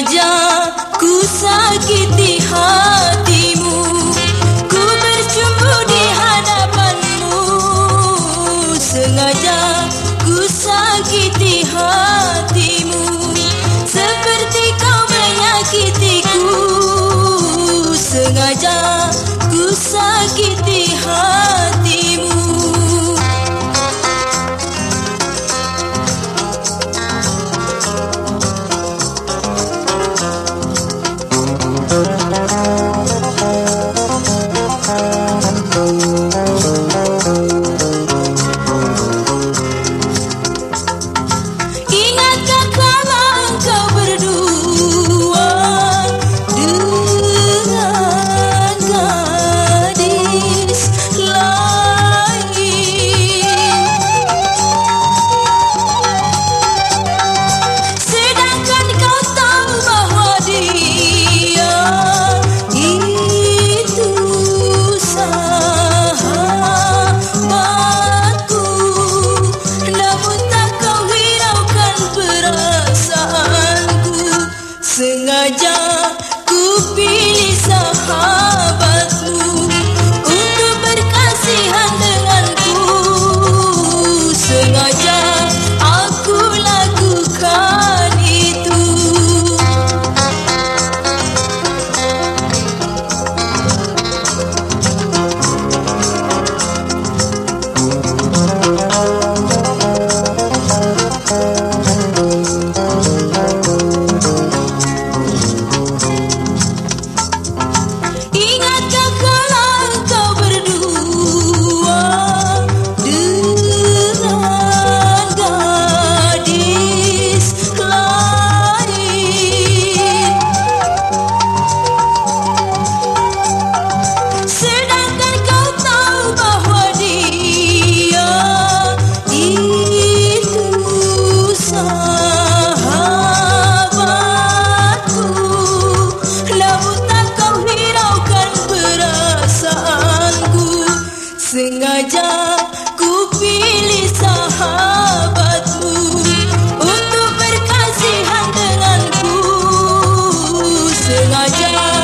Sengaja ku sakiti hatimu. Ku bercumbu di hadapanmu. Sengaja ku sakiti hatimu. Seperti kau menyakitiku. Sengaja ku sakiti hatimu. saja ku pilih sahabatmu untuk berkasihan denganku sengaja.